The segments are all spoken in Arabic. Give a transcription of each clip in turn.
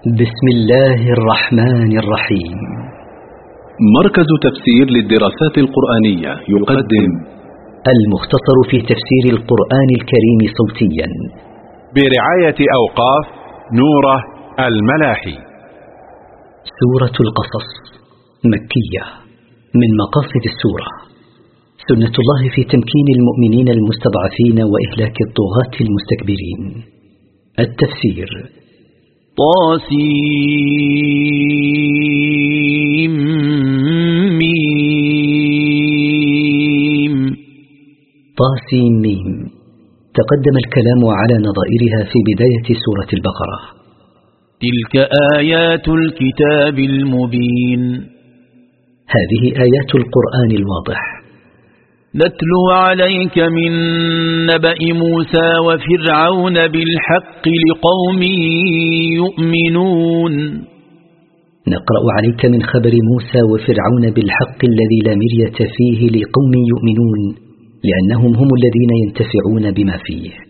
بسم الله الرحمن الرحيم. مركز تفسير للدراسات القرآنية يقدم المختصر في تفسير القرآن الكريم صوتيا. برعاية أوقاف نوره الملاحي. سورة القصص مكية من مقاصد السورة. سنة الله في تمكين المؤمنين المستضعفين وإهلاك الطغاة المستكبرين. التفسير طاسيم. طاسيم. تقدم الكلام على نظائرها في بداية سورة البقرة. تلك آيات الكتاب المبين. هذه آيات القرآن الواضح. نتلو عليك من نبأ موسى وفرعون بالحق لقوم يؤمنون. نقرأ عليك من خبر موسى وفرعون بالحق الذي لا مرية فيه لقوم يؤمنون لأنهم هم الذين ينتفعون بما فيه.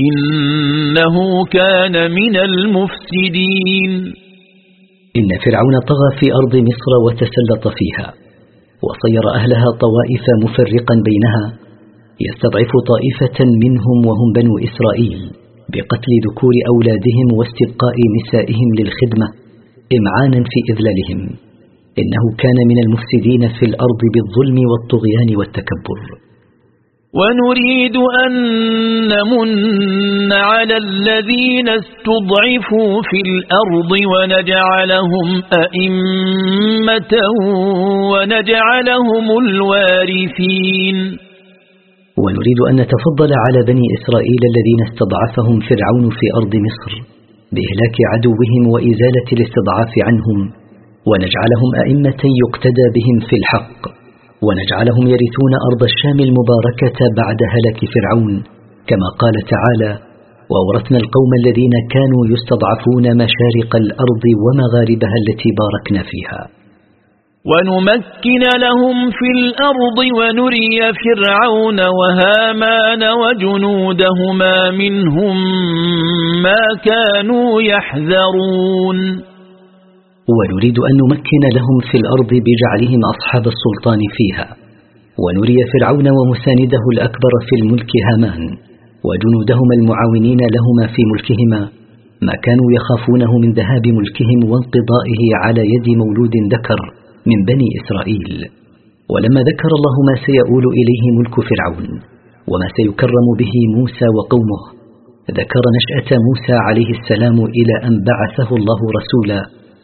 إنه كان من المفسدين. إن فرعون طغى في أرض مصر وتسلط فيها وصير أهلها طوائف مفرقا بينها يستضعف طائفة منهم وهم بنو إسرائيل بقتل ذكور أولادهم واستبقاء نسائهم للخدمة إمعانا في إذلالهم. إنه كان من المفسدين في الأرض بالظلم والطغيان والتكبر. ونريد أن نمن على الذين استضعفوا في الأرض ونجعلهم أئمة ونجعلهم الوارثين. ونريد أن نتفضل على بني إسرائيل الذين استضعفهم فرعون في أرض مصر بإهلاك عدوهم وإزالة الاستضعاف عنهم ونجعلهم أئمة يقتدى بهم في الحق. ونجعلهم يرثون أرض الشام المباركة بعد هلاك فرعون. كما قال تعالى وأورثنا القوم الذين كانوا يستضعفون مشارق الأرض ومغاربها التي باركنا فيها. ونمكن لهم في الأرض ونري فرعون وهامان وجنودهما منهم ما كانوا يحذرون. ونريد أن نمكن لهم في الأرض بجعلهم أصحاب السلطان فيها. ونري فرعون ومسانده الأكبر في الملك هامان وجنودهما المعاونين لهما في ملكهما ما كانوا يخافونه من ذهاب ملكهم وانقضائه على يد مولود ذكر من بني إسرائيل. ولما ذكر الله ما سيؤول إليه ملك فرعون وما سيكرم به موسى وقومه ذكر نشأة موسى عليه السلام إلى أن بعثه الله رسولا.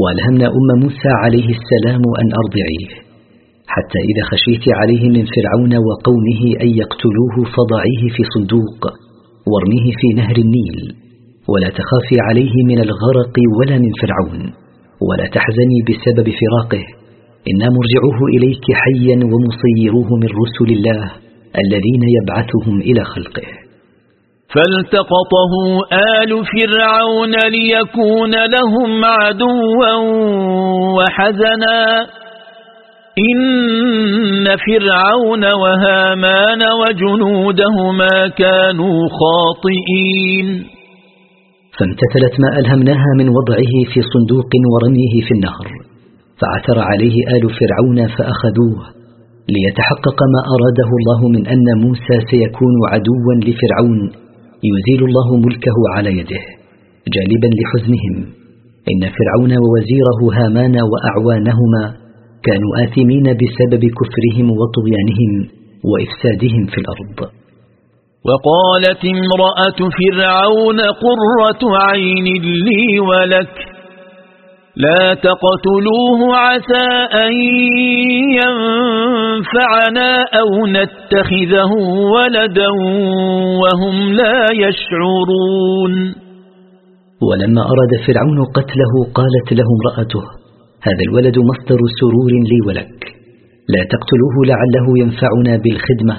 وألهمنا أم موسى عليه السلام أن أرضعيه حتى إذا خشيت عليه من فرعون وقومه أن يقتلوه فضعيه في صندوق وارميه في نهر النيل ولا تخافي عليه من الغرق ولا من فرعون ولا تحزني بسبب فراقه إنا مرجعوه إليك حيا ومصيروه من رسل الله الذين يبعثهم إلى خلقه. فالتقطه آل فرعون ليكون لهم عدوا وحزنا. إن فرعون وهامان وجنودهما كانوا خاطئين. فامتثلت ما ألهمناها من وضعه في صندوق ورميه في النهر فعثر عليه آل فرعون فأخذوه ليتحقق ما أراده الله من أن موسى سيكون عدوا لفرعون. يزيل الله ملكه على يده جالبا لحزنهم. إن فرعون ووزيره هامان وأعوانهما كانوا آثمين بسبب كفرهم وطغيانهم وإفسادهم في الأرض. وقالت امرأة فرعون قرة عين لي ولك لا تقتلوه عسى أن ينفعنا أو نتخذه ولدا وهم لا يشعرون. ولما أراد فرعون قتله قالت له امرأته هذا الولد مصدر سرور لي ولك. لا تقتلوه لعله ينفعنا بالخدمة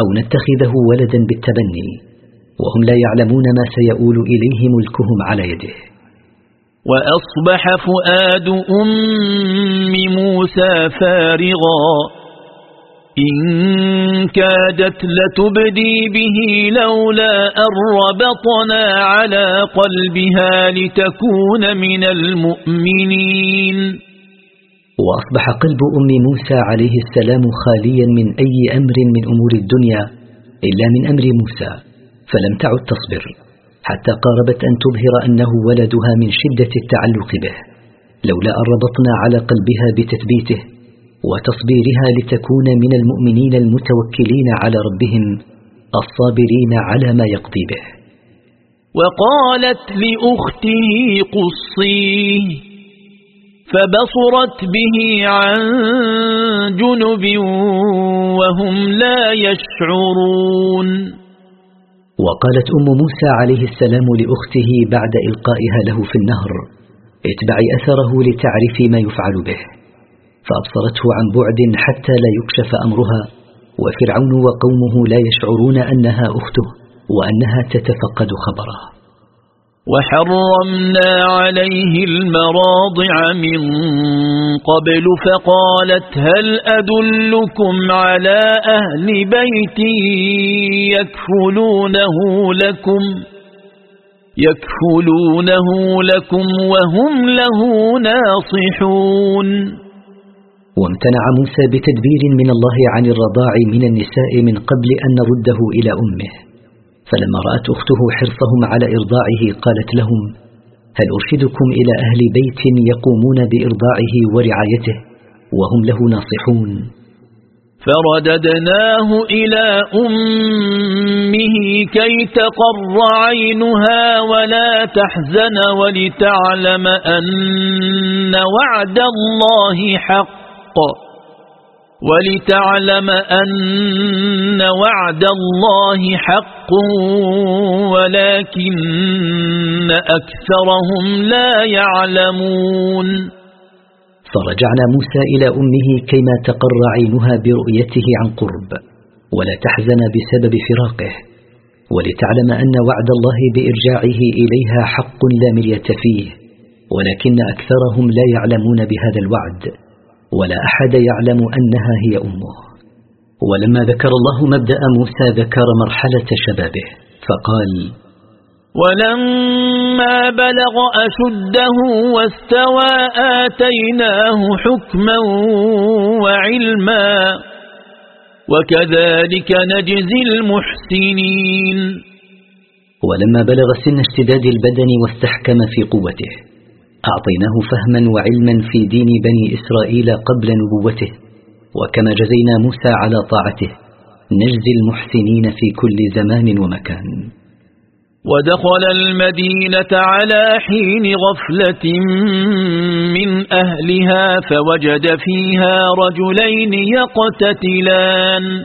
أو نتخذه ولدا بالتبني وهم لا يعلمون ما سيؤول إليه ملكهم على يده. وأصبح فؤاد أم موسى فارغا. إن كادت لتبدي به لولا أربطنا على قلبها لتكون من المؤمنين. وأصبح قلب أم موسى عليه السلام خاليا من أي أمر من أمور الدنيا إلا من أمر موسى فلم تعد تصبر. حتى قاربت أن تظهر أنه ولدها من شدة التعلق به لولا أن ربطنا على قلبها بتثبيته وتصبيرها لتكون من المؤمنين المتوكلين على ربهم الصابرين على ما يقضي به. وقالت لأخته قصيه فبصرت به عن جنب وهم لا يشعرون. وقالت أم موسى عليه السلام لأخته بعد إلقائها له في النهر اتبعي أثره لتعرفي ما يفعل به. فأبصرته عن بعد حتى لا يكشف أمرها وفرعون وقومه لا يشعرون أنها أخته وأنها تتفقد خبره. وحرمنا عليه المراضع من قبل فقالت هل أدلكم على أهل بيت يكفلونه لكم يكفلونه لكم وهم له ناصحون وامتنع موسى بتدبير من الله عن الرضاع من النساء من قبل أن نرده إلى أمه. فلما رأت أخته حرصهم على إرضاعه قالت لهم هل أرشدكم إلى أهل بيت يقومون بإرضاعه ورعايته وهم له ناصحون؟ فرددناه إلى أمه كي تقر عينها ولا تحزن ولتعلم أن وعد الله حق. ولتعلم أن وعد الله حق ولكن أكثرهم لا يعلمون. فرجعنا موسى إلى أمه كيما تقر عينها برؤيته عن قرب ولا تحزن بسبب فراقه ولتعلم أن وعد الله بإرجاعه إليها حق لا مرية فيه ولكن أكثرهم لا يعلمون بهذا الوعد. ولا أحد يعلم أنها هي أمه. ولما ذكر الله مبدأ موسى ذكر مرحلة شبابه فقال ولما بلغ أشده واستوى آتيناه حكما وعلما وكذلك نجزي المحسنين. ولما بلغ سن اشتداد البدن واستحكم في قوته أعطيناه فهما وعلما في دين بني إسرائيل قبل نبوته وكما جزينا موسى على طاعته. نجزي المحسنين في كل زمان ومكان. ودخل المدينة على حين غفلة من أهلها فوجد فيها رجلين يقتتلان.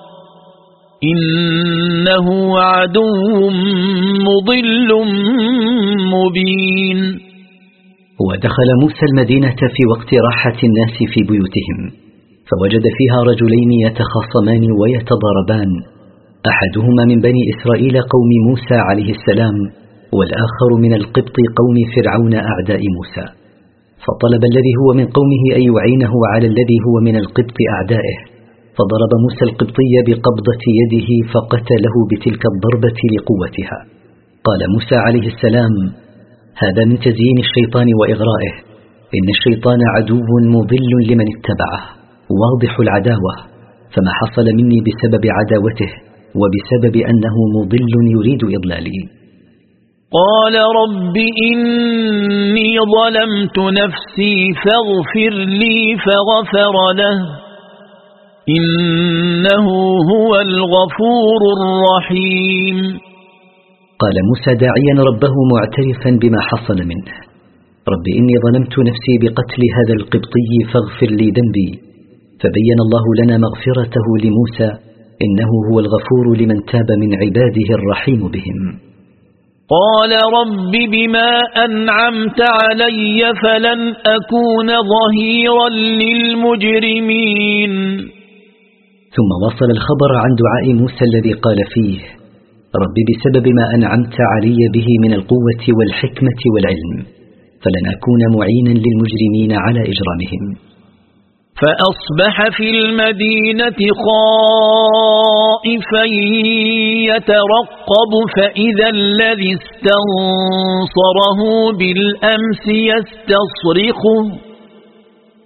إنه عدو مضل مبين. ودخل موسى المدينة في وقت راحة الناس في بيوتهم فوجد فيها رجلين يتخاصمان ويتضاربان أحدهما من بني إسرائيل قوم موسى عليه السلام والآخر من القبط قوم فرعون أعداء موسى. فطلب الذي هو من قومه أن يعينه على الذي هو من القبط أعدائه. فضرب موسى القبطي بقبضة يده فقتله بتلك الضربة لقوتها. قال موسى عليه السلام هذا من تزيين الشيطان وإغرائه. إن الشيطان عدو مضل لمن اتبعه واضح العداوة. فما حصل مني بسبب عداوته وبسبب أنه مضل يريد إضلالي. قال رب إني ظلمت نفسي فاغفر لي فغفر له. إنه هو الغفور الرحيم. قال موسى داعيا ربه معترفا بما حصل منه. رب إني ظلمت نفسي بقتل هذا القبطي فاغفر لي ذنبي. فبين الله لنا مغفرته لموسى إنه هو الغفور لمن تاب من عباده الرحيم بهم. قال رب بما أنعمت علي فلن أكون ظهيرا للمجرمين. ثم وصل الخبر عن دعاء موسى الذي قال فيه رب بسبب ما أنعمت علي به من القوة والحكمة والعلم فلن أكون معينا للمجرمين على إجرامهم. فأصبح في المدينة خائفا يترقب فإذا الذي استنصره بالأمس يستصرخه.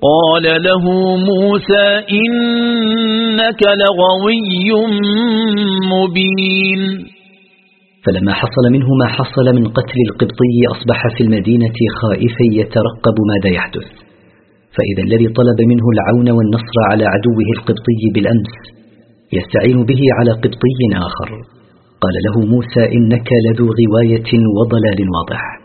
قال له موسى إنك لغوي مبين. فلما حصل منه ما حصل من قتل القبطي أصبح في المدينة خائفا يترقب ماذا يحدث. فإذا الذي طلب منه العون والنصر على عدوه القبطي بالأمس يستعين به على قبطي آخر. قال له موسى إنك لذو غواية وضلال واضح.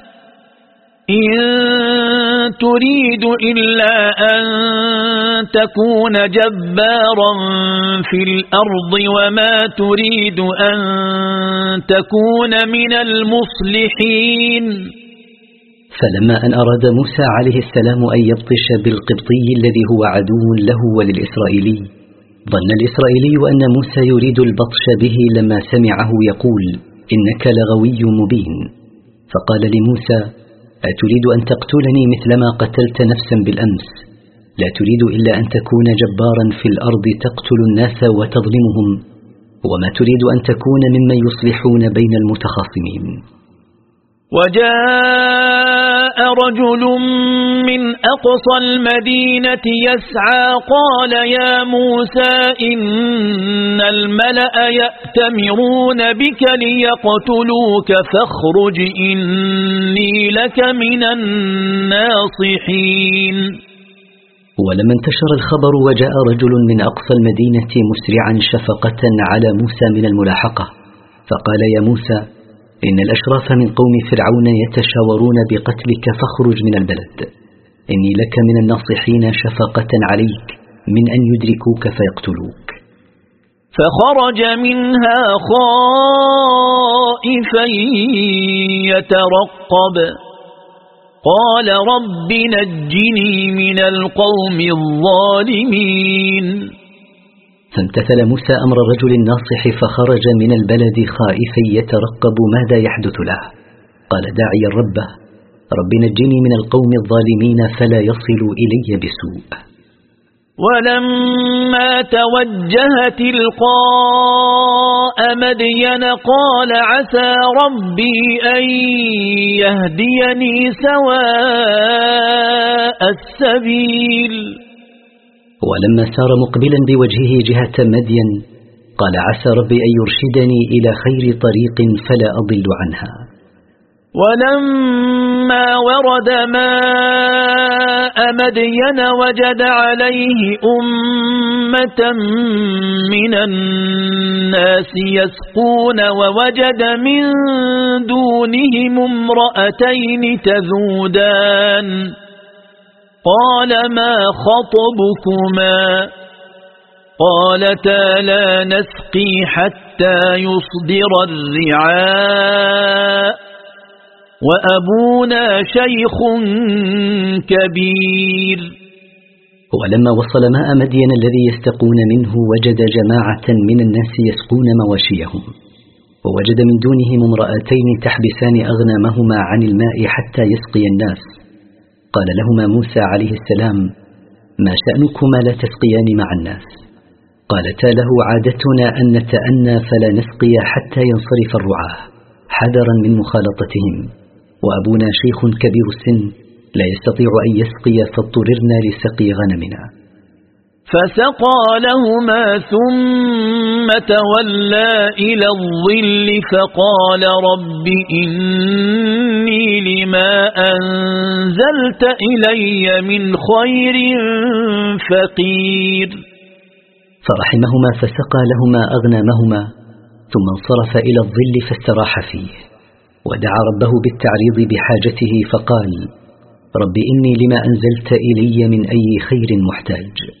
إن تريد إلا أن تكون جبارا في الأرض وما تريد أن تكون من المصلحين. فلما أن أراد موسى عليه السلام أن يبطش بالقبطي الذي هو عدو له وللإسرائيلي ظن الإسرائيلي أن موسى يريد البطش به لما سمعه يقول إنك لغوي مبين. فقال لموسى أتريد أن تقتلني مثلما قتلت نفسا بالأمس؟ لا تريد إلا أن تكون جبارا في الأرض تقتل الناس وتظلمهم وما تريد أن تكون ممن يصلحون بين المتخاصمين. وجاء رجل من أقصى المدينة يسعى قال يا موسى إن الملأ يأتمرون بك ليقتلوك فاخرج إني لك من الناصحين. ولما انتشر الخبر وجاء رجل من أقصى المدينة مسرعا شفقة على موسى من الملاحقة فقال يا موسى إن الأشراف من قوم فرعون يتشاورون بقتلك فاخرج من البلد. إني لك من الناصحين شفقة عليك من أن يدركوك فيقتلوك. فخرج منها خائفا يترقب. قال رب نجني من القوم الظالمين. فامتثل موسى أمر الرجل الناصح فخرج من البلد خائفا يترقب ماذا يحدث له. قال داعيا ربه رب نجني من القوم الظالمين فلا يصلوا إلي بسوء. ولما توجه تلقاء مدين قال عسى ربي أن يهديني سواء السبيل. ولما سار مقبلا بوجهه جهة مدين قال عسى ربي أن يرشدني إلى خير طريق فلا أضل عنها. ولما ورد ماء مدين وجد عليه أمة من الناس يسقون ووجد من دونهم امرأتين تذودان. قال ما خطبكما قالتا لا نسقي حتى يصدر الرعاء وأبونا شيخ كبير ولما وصل ماء مدين الذي يستقون منه وجد جماعة من الناس يسقون مواشيهم. ووجد من دونهم امرأتين تحبسان أغنامهما عن الماء حتى يسقي الناس. قال لهما موسى عليه السلام ما شأنكما لا تسقيان مع الناس؟ قالتا له عادتنا أن نتأنى فلا نسقي حتى ينصرف الرعاه حذرا من مخالطتهم وأبونا شيخ كبير السن لا يستطيع أن يسقي فاضطررنا لسقي غنمنا. فسقى لهما ثم تولى إلى الظل فقال رب إني لما أنزلت إلي من خير فقير. فرحمهما فسقى لهما أغنامهما ثم انصرف إلى الظل فاستراح فيه ودعا ربه بالتعريض بحاجته فقال رب إني لما أنزلت إلي من أي خير محتاج.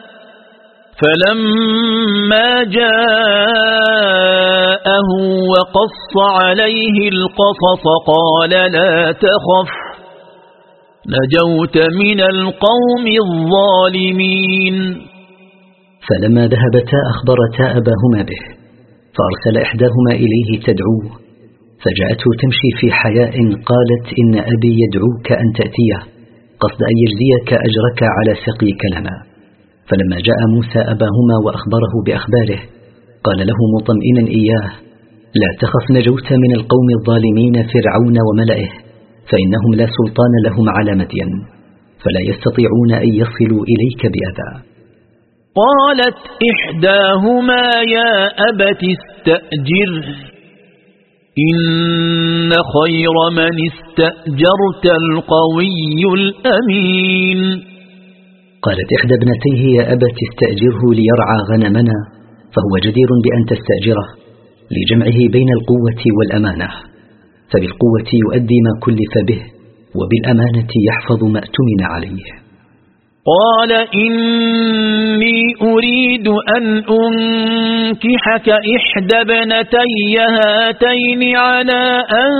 فلما جاءه وقص عليه القصص قال لا تخف نجوت من القوم الظالمين. فلما ذهبتا أخبرتا أباهما به فأرسل إحداهما إليه تدعوه فجاءته تمشي في حياء قالت إن أبي يدعوك أن تأتيه قصد أن يجزيك أجرك على سقيك لنا. فلما جاء موسى أباهما وأخبره بأخباره قال له مطمئنا إياه لا تخف نجوت من القوم الظالمين فرعون وملئه فإنهم لا سلطان لهم على مدين فلا يستطيعون أن يصلوا إليك بأذى. قالت إحداهما يا أبت استأجر إن خير من استأجرت القوي الأمين. قالت إحدى ابنتيه يا أبت استأجره ليرعى غنمنا فهو جدير بأن تستأجره لجمعه بين القوة والأمانة. فبالقوة يؤدي ما كلف به وبالأمانة يحفظ ما أتمن عليه. قال إني أريد أن أنكحك إحدى ابنتي هاتين على أن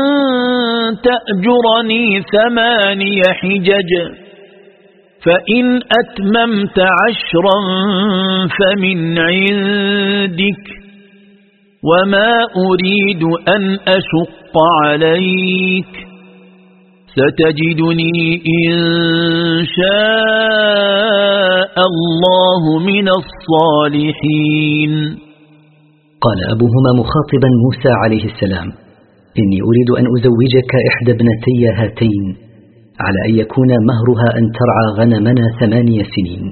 تأجرني ثماني حجج. فإن أتممت عشرا فمن عندك وما أريد أن أشق عليك ستجدني إن شاء الله من الصالحين. قال أبوهما مخاطبا موسى عليه السلام إني أريد أن أزوجك إحدى ابنتي هاتين. على أن يكون مهرها أن ترعى غنمنا ثمانية سنين.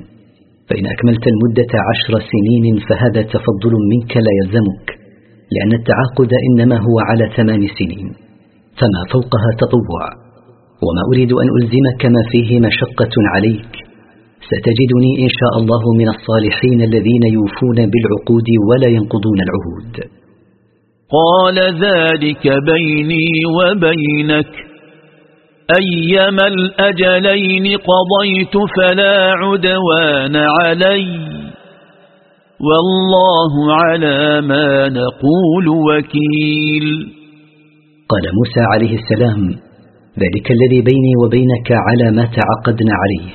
فإن أكملت المدة عشر سنين فهذا تفضل منك لا يلزمك لأن التعاقد إنما هو على ثمان سنين. فما فوقها تطوع. وما أريد أن ألزمك ما فيه مشقة عليك. ستجدني إن شاء الله من الصالحين الذين يوفون بالعقود ولا ينقضون العهود. قال ذلك بيني وبينك. أيما الأجلين قضيت فلا عدوان علي والله على ما نقول وكيل. قال موسى عليه السلام ذلك الذي بيني وبينك على ما تعقدنا عليه.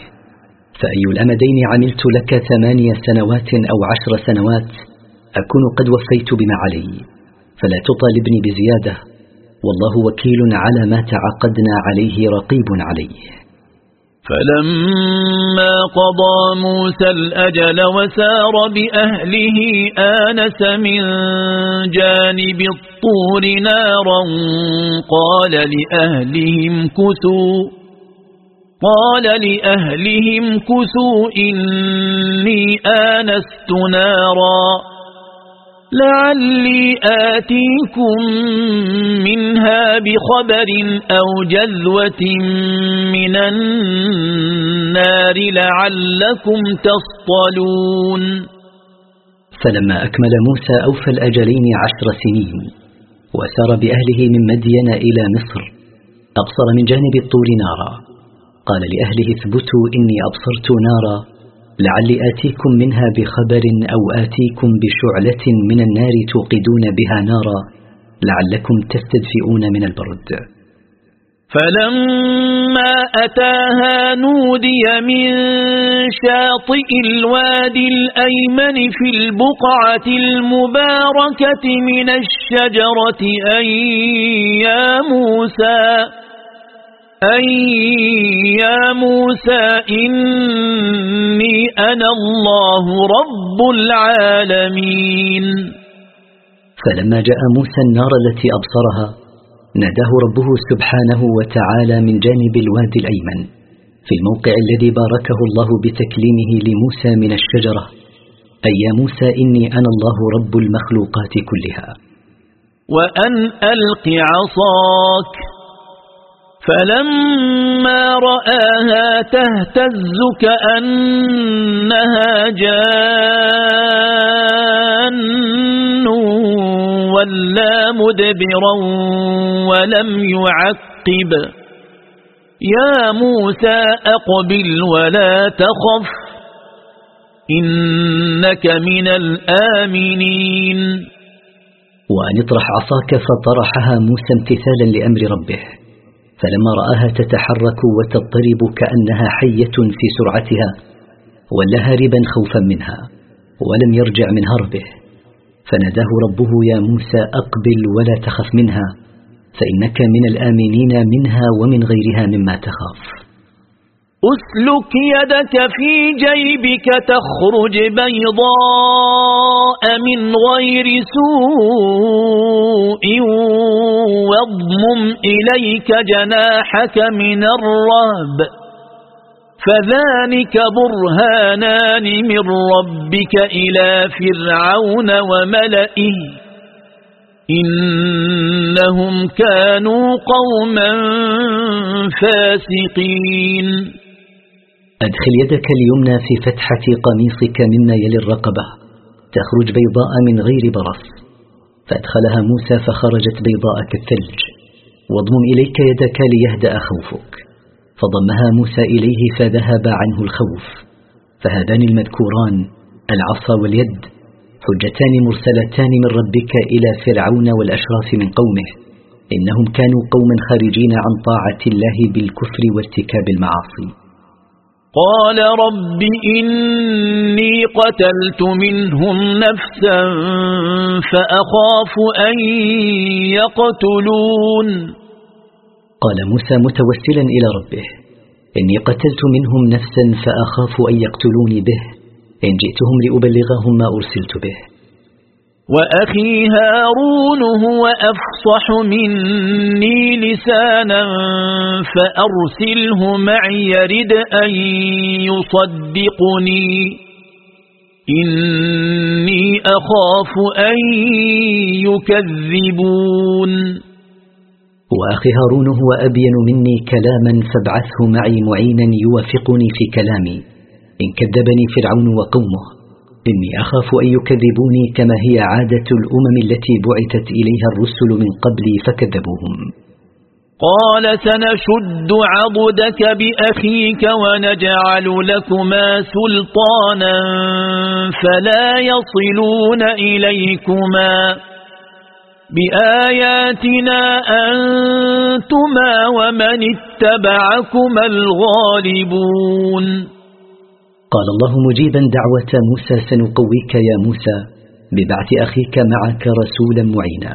فأي الأمدين عملت لك ثمانية سنوات أو عشر سنوات أكون قد وفيت بما علي. فلا تطالبني بزيادة. والله وكيل على ما تعقدنا عليه رقيب عليه. فلما قضى موسى الأجل وسار بأهله آنس من جانب الطور نارا قال لأهلهم كثوا قال لأهلهم كثوا إني آنست نارا. لعلي آتيكم منها بخبر أو جذوة من النار لعلكم تصطلون. فلما أكمل موسى أوفى الأجلين عشر سنين وسار بأهله من مدين إلى مصر أبصر من جانب الطور نارا. قال لأهله اثبتوا إني أبصرت نارا. لعلي آتيكم منها بخبر أو آتيكم بشعلة من النار توقدون بها نارا لعلكم تستدفئون من البرد. فلما أتاها نودي من شاطئ الوادي الأيمن في البقعة المباركة من الشجرة أي يا موسى أي يا موسى إني أنا الله رب العالمين. فلما جاء موسى النار التي أبصرها ناداه ربه سبحانه وتعالى من جانب الوادي الأيمن في الموقع الذي باركه الله بتكليمه لموسى من الشجرة. أي يا موسى إني أنا الله رب المخلوقات كلها. وأن ألق عصاك. فلما رآها تهتز كأنها جان ولا مدبرا ولم يعقب. يا موسى أقبل ولا تخف إنك من الآمنين. وأن اطرح عصاك فطرحها موسى امتثالا لأمر ربه. فلما رآها تتحرك وتضطرب كأنها حية في سرعتها ولا هاربا خوفا منها ولم يرجع من هربه. فناداه ربه يا موسى أقبل ولا تخف منها فإنك من الآمنين منها ومن غيرها مما تخاف. أسلك يدك في جيبك تخرج بيضاء. من غير سوء واضمم إليك جناحك من الرهب فذلك برهانان من ربك إلى فرعون وملئه إنهم كانوا قوما فاسقين. أدخل يدك اليمنى في فتحة قميصك مما يلي الرقبة. تخرج بيضاء من غير برص. فأدخلها موسى فخرجت بيضاء كالثلج واضمم إليك يدك ليهدأ خوفك. فضمها موسى إليه فذهب عنه الخوف. فهذان المذكوران العصا واليد حجتان مرسلتان من ربك إلى فرعون والأشراف من قومه. إنهم كانوا قوما خارجين عن طاعة الله بالكفر وارتكاب المعاصي. قال رب إني قتلت منهم نفسا فأخاف أن يقتلون. قال موسى متوسلا إلى ربه إني قتلت منهم نفسا فأخاف أن يقتلوني به إن جئتهم لأبلغهم ما أرسلت به. وأخي هارون هو أفصح مني لسانا فأرسله معي يرد أن يصدقني. إني أخاف أن يكذبون. وأخي هارون هو أبين مني كلاما فابعثه معي معينا يوافقني في كلامي. إن كذبني فرعون وقومه. إني أخاف أن يكذبوني كما هي عادة الأمم التي بعثت إليها الرسل من قبلي فكذبوهم. قال سنشد عضدك بأخيك ونجعل لكما سلطانا فلا يصلون إليكما. بآياتنا أنتما ومن اتبعكما الغالبون. قال الله مجيبا دعوة موسى سنقويك يا موسى ببعث أخيك معك رسولا معينا.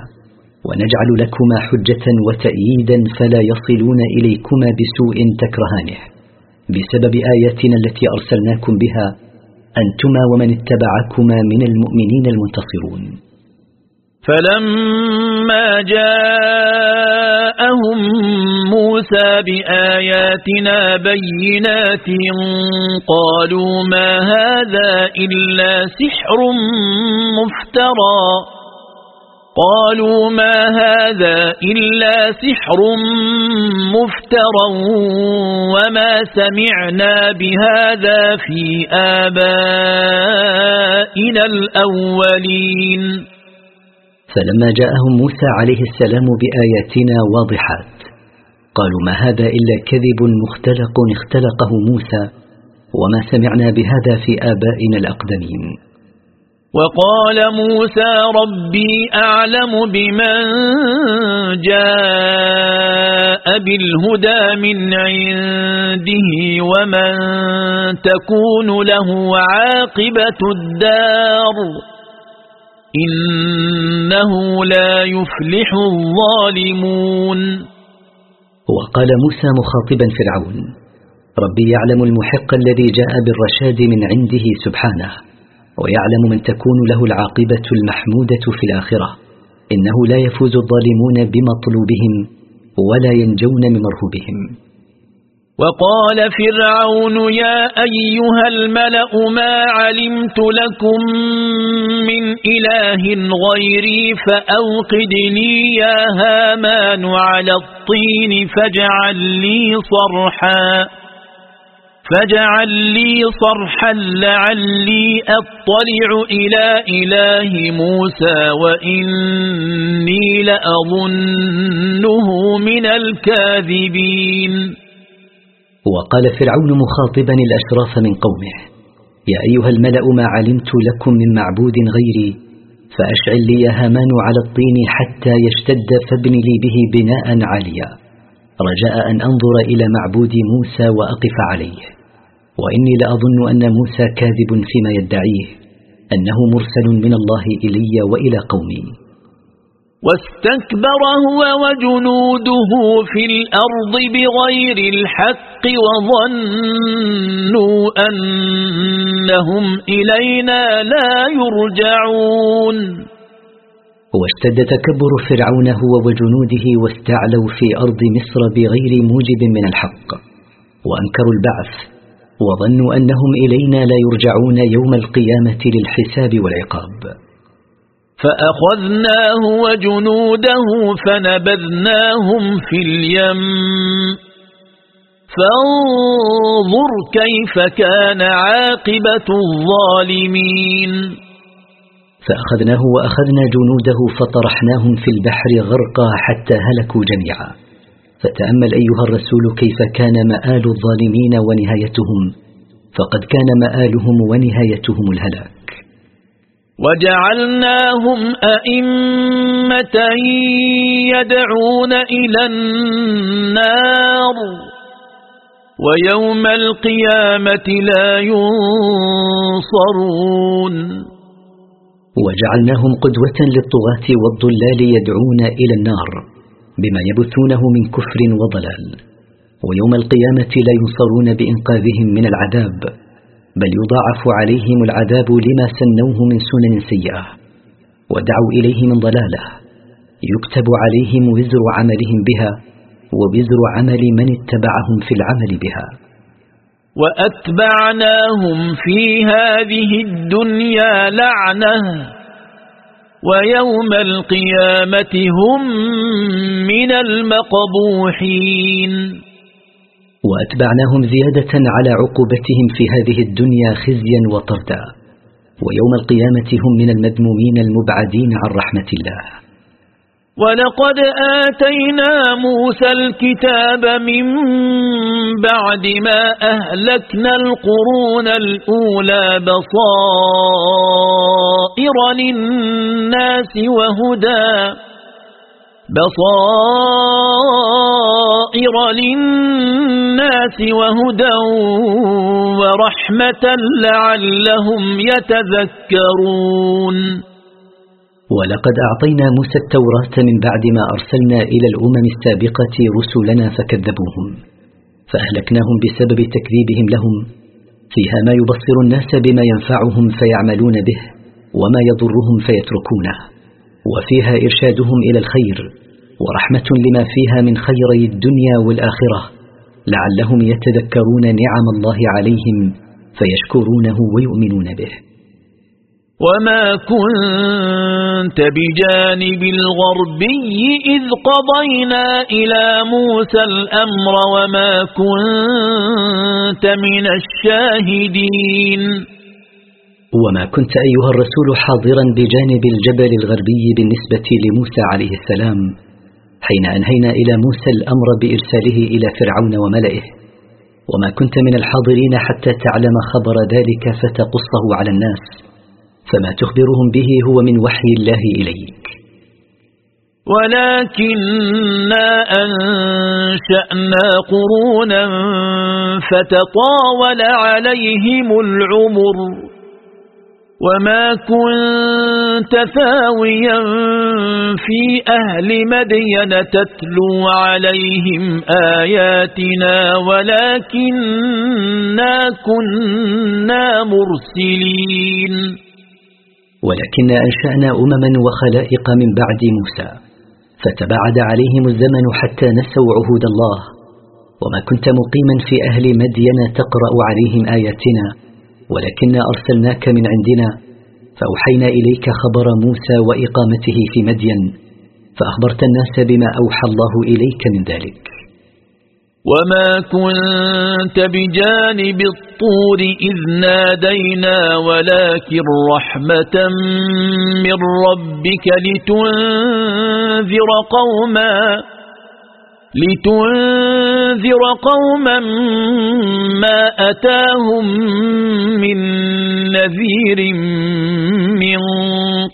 ونجعل لكما حجة وتأييدا فلا يصلون إليكما بسوء تكرهانه. بسبب آياتنا التي أرسلناكم بها أنتما ومن اتبعكما من المؤمنين المنتصرون. فلما جاءهم موسى بآياتنا بينات قالوا ما هذا إلا سحر مفترى. قالوا ما هذا إلا سحر مفترى وما سمعنا بهذا في آبائنا الأولين. فلما جاءهم موسى عليه السلام بآياتنا واضحات قالوا ما هذا إلا كذب مختلق اختلقه موسى وما سمعنا بهذا في آبائنا الأقدمين. وقال موسى ربي أعلم بمن جاء بالهدى من عنده ومن تكون له عاقبة الدار. إنه لا يفلح الظالمون. وقال موسى مخاطبا فرعون ربي يعلم المحق الذي جاء بالرشاد من عنده سبحانه ويعلم من تكون له العاقبة المحمودة في الآخرة. إنه لا يفوز الظالمون بمطلوبهم ولا ينجون من مرهوبهم وقال فرعون يا أيها الملأ ما علمت لكم من إله غيري فأوقدني يا هامان على الطين فاجعل لي صرحاً فاجعل لي صرحا لعلي أطلع إلى إله موسى وإني لأظنه من الكاذبين. وقال فرعون مخاطبا الأشراف من قومه يا أيها الملأ ما علمت لكم من معبود غيري فأشعل لي يا هامان على الطين حتى يشتد فابن لي به بناء عاليا رجاء أن أنظر إلى معبود موسى وأقف عليه. وإني لأظن أن موسى كاذب فيما يدعيه أنه مرسل من الله إلي وإلى قومي. واستكبر هو وجنوده في الأرض بغير الحق وظنوا أنهم إلينا لا يرجعون. واشتد تكبر فرعون هو وجنوده واستعلوا في أرض مصر بغير موجب من الحق وأنكروا البعث وظنوا أنهم إلينا لا يرجعون يوم القيامة للحساب والعقاب. فأخذناه وجنوده فنبذناهم في اليم. فانظر كيف كان عاقبة الظالمين. فأخذناه وأخذنا جنوده فطرحناهم في البحر غرقا حتى هلكوا جميعا. فتأمل أيها الرسول كيف كان مآل الظالمين ونهايتهم. فقد كان مآلهم ونهايتهم الهلاك. وجعلناهم أئمة يدعون إلى النار. ويوم القيامة لا ينصرون. وجعلناهم قدوة للطغاة والضلال يدعون إلى النار بما يبثونه من كفر وضلال. ويوم القيامة لا ينصرون بإنقاذهم من العذاب. بل يضاعف عليهم العذاب لما سنوه من سنن سيئة ودعوا إليه من ضلالة يكتب عليهم وزر عملهم بها ووزر عمل من اتبعهم في العمل بها. وأتبعناهم في هذه الدنيا لعنة ويوم القيامة هم من المقبوحين. وأتبعناهم زيادة على عقوبتهم في هذه الدنيا خزيا وطردا ويوم القيامة هم من المذمومين المبعدين عن رحمة الله. ولقد آتينا موسى الكتاب من بعد ما أهلكنا القرون الأولى بصائر للناس وهدى. بصائر للناس وهدى ورحمة لعلهم يتذكرون ولقد أعطينا موسى التوراة من بعد ما أرسلنا إلى الأمم السابقة رسلنا فكذبوهم فأهلكناهم بسبب تكذيبهم لهم فيها ما يبصر الناس بما ينفعهم فيعملون به وما يضرهم فيتركونه وفيها إرشادهم إلى الخير ورحمة لما فيها من خيري الدنيا والآخرة. لعلهم يتذكرون نعم الله عليهم فيشكرونه ويؤمنون به. وما كنت بجانب الغربي إذ قضينا إلى موسى الأمر وما كنت من الشاهدين. وما كنت أيها الرسول حاضرا بجانب الجبل الغربي بالنسبة لموسى عليه السلام. حين أنهينا إلى موسى الأمر بإرساله إلى فرعون وملئه. وما كنت من الحاضرين حتى تعلم خبر ذلك فتقصه على الناس. فما تخبرهم به هو من وحي الله إليك. ولكننا أنشأنا قرونا فتطاول عليهم العمر. وما كنت ثاويا في أهل مدين تتلو عليهم آياتنا ولكننا كنا مرسلين. ولكن أنشأنا أمما وخلائق من بعد موسى فتباعد عليهم الزمن حتى نسوا عهود الله. وما كنت مقيما في أهل مدين تقرأ عليهم آياتنا ولكن أرسلناك من عندنا فأوحينا إليك خبر موسى وإقامته في مدين فأخبرت الناس بما أوحى الله إليك من ذلك. وما كنت بجانب الطور إذ نادينا ولكن رحمة من ربك لتنذر قوما. لتنذر قوما ما أتاهم من نذير من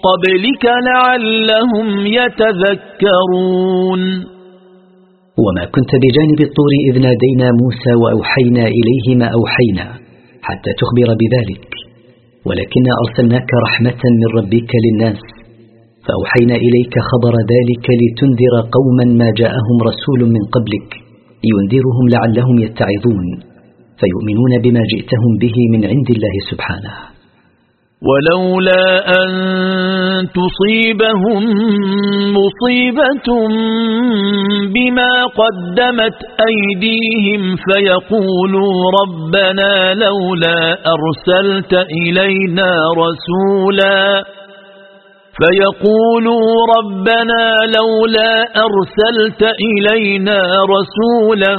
قبلك لعلهم يتذكرون. وما كنت بجانب الطور إذ نادينا موسى وأوحينا إليه ما أوحينا حتى تخبر بذلك ولكن أرسلناك رحمة من ربك للناس فأوحينا إليك خبر ذلك لتنذر قوما ما جاءهم رسول من قبلك ينذرهم لعلهم يتعظون فيؤمنون بما جئتهم به من عند الله سبحانه. ولولا أن تصيبهم مصيبة بما قدمت أيديهم فيقولوا ربنا لولا أرسلت إلينا رسولا. فيقولوا ربنا لولا أرسلت إلينا رسولا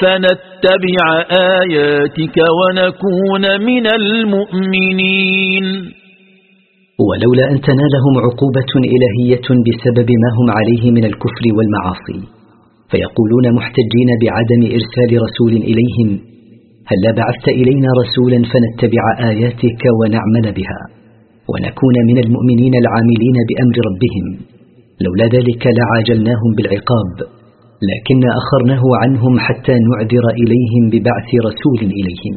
فنتبع آياتك ونكون من المؤمنين. ولولا أن تنالهم عقوبة إلهية بسبب ما هم عليه من الكفر والمعاصي. فيقولون محتجين بعدم إرسال رسول إليهم هل لا بعثت إلينا رسولا فنتبع آياتك ونعمل بها؟ ونكون من المؤمنين العاملين بأمر ربهم. لولا ذلك لعاجلناهم بالعقاب لكن أخرناه عنهم حتى نعذر إليهم ببعث رسول إليهم.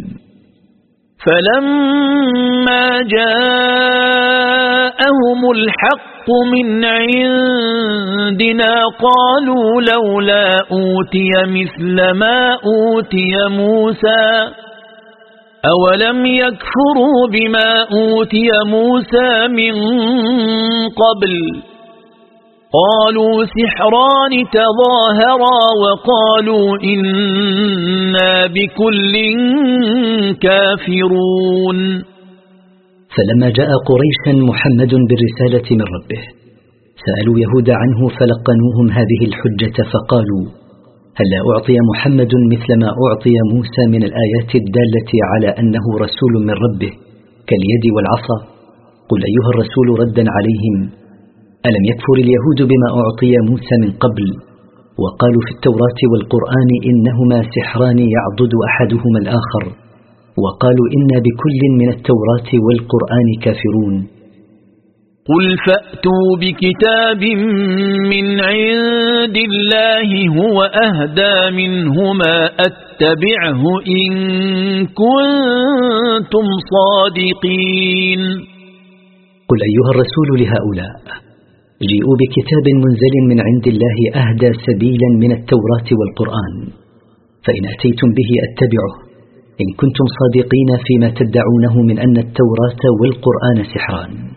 فلما جاءهم الحق من عندنا قالوا لولا أوتي مثل ما أوتي موسى. أولم يكفروا بما أوتي موسى من قبل قالوا سحران تظاهرا وقالوا إنا بكل كافرون فلما جاء قريشا محمد بالرسالة من ربه سألوا يهود عنه فلقنوهم هذه الحجة فقالوا هل أعطي محمد مثل ما أعطي موسى من الآيات الدالة على أنه رسول من ربه كاليد والعصا؟ قل أيها الرسول ردا عليهم ألم يكفر اليهود بما أعطي موسى من قبل؟ وقالوا في التوراة والقرآن إنهما سحران يعضد أحدهما الآخر وقالوا إنا بكل من التوراة والقرآن كافرون. قل فأتوا بكتاب من عند الله هو أهدى منهما أتبعه إن كنتم صادقين قل أيها الرسول لهؤلاء جيئوا بكتاب منزل من عند الله أهدى سبيلا من التوراة والقرآن فإن أتيتم به أتبعه. إن كنتم صادقين فيما تدعونه من أن التوراة والقرآن سحران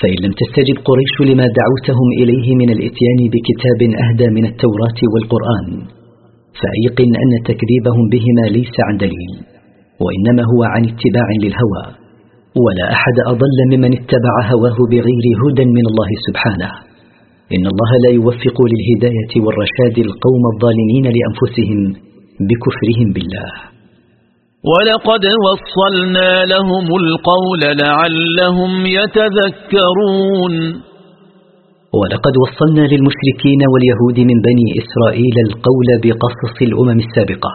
فإن لم تستجب قريش لما دعوتهم إليه من الإتيان بكتاب أهدى من التوراة والقرآن فأيقن أن تكذيبهم بهما ليس عن دليل وإنما هو عن اتباع للهوى ولا أحد أضل ممن اتبع هواه بغير هدى من الله سبحانه. إن الله لا يوفق للهداية والرشاد القوم الظالمين لأنفسهم بكفرهم بالله. ولقد وصلنا لهم القول لعلهم يتذكرون. ولقد وصلنا للمشركين واليهود من بني إسرائيل القول بقصص الأمم السابقة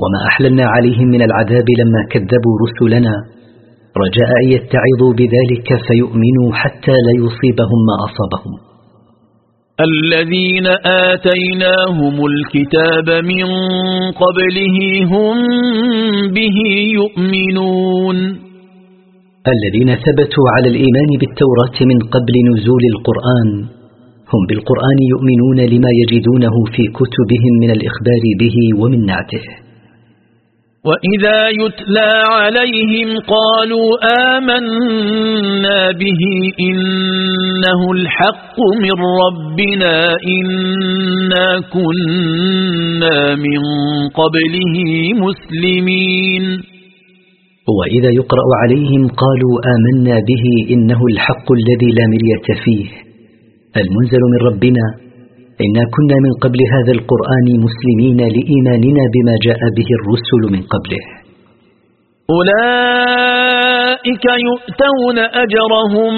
وما أحللنا عليهم من العذاب لما كذبوا رسلنا. رجاء أن يتعظوا بذلك فيؤمنوا حتى لا يصيبهم ما أصابهم. الذين آتيناهم الكتاب من قبله هم به يؤمنون. الذين ثبتوا على الإيمان بالتوراة من قبل نزول القرآن هم بالقرآن يؤمنون لما يجدونه في كتبهم من الإخبار به ومن نعته. وإذا يتلى عليهم قالوا آمنا به إنه الحق من ربنا إنا كنا من قبله مسلمين. وإذا يقرأ عليهم قالوا آمنا به إنه الحق الذي لا مرية فيه. المنزل من ربنا إنا كنا من قبل هذا القرآن مسلمين لإيماننا بما جاء به الرسل من قبله. أولئك يؤتون أجرهم